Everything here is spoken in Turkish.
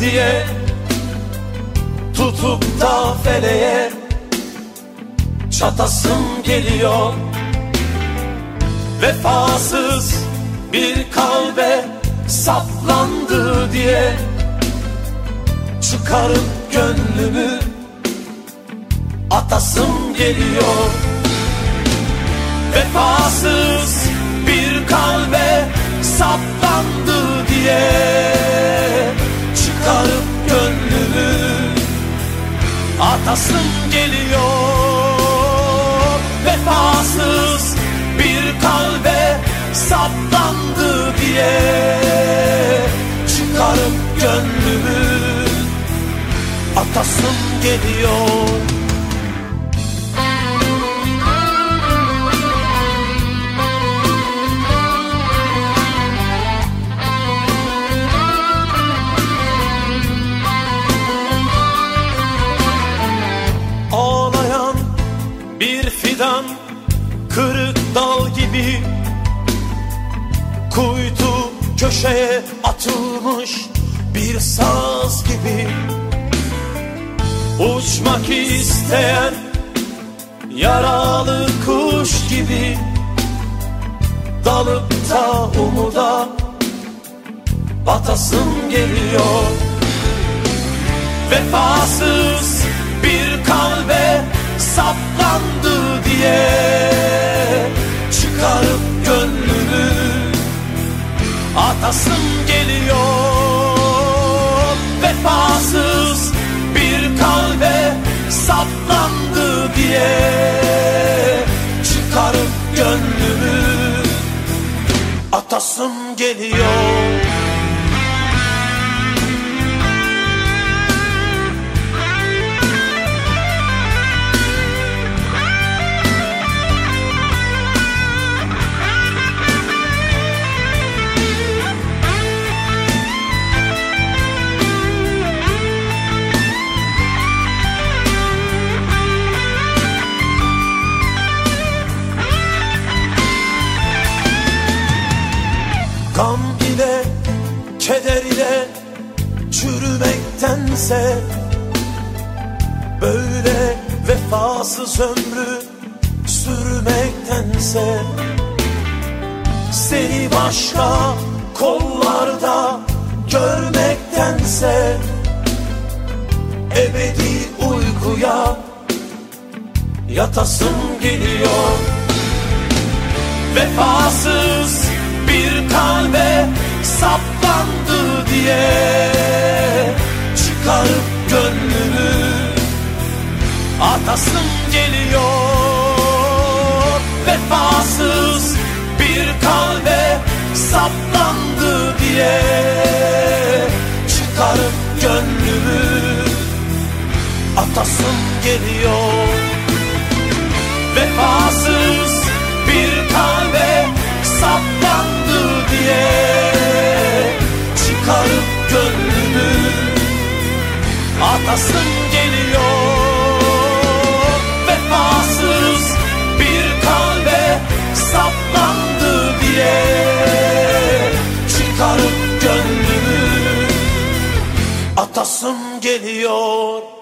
diye Tutup da feleğe Çatasım geliyor. Vefasız bir kalbe saplandı diye Çıkarıp gönlümü atasım geliyor. Vefasız atasım geliyor. Vefasız bir kalbe saplandı diye Çıkarıp gönlümü. Atasım geliyor Kırık dal gibi Kuytu köşeye atılmış bir saz gibi. Uçmak isteyen yaralı kuş gibi Dalıp da umuda batasım geliyor. Vefasız bir kalbe saplandı diye atasım geliyor. Vefasız bir kalbe saplandı diye Çıkarıp gönlümü. Atasım geliyor Gam ile keder ile çürümektense Böyle vefasız ömrü sürmektense Seni başka kollarda görmektense Ebedi uykuya yatasım geliyor. Vefasız saplandı diye Çıkarıp gönlümü. Atasım geliyor Vefasız bir kalbe saplandı diye Çıkarıp gönlümü. Atasım geliyor Vefasız bir kalbe saplandı diye atasım geliyor. Vefasız bir kalbe saplandı diye Çıkarıp gönlümü atasım geliyor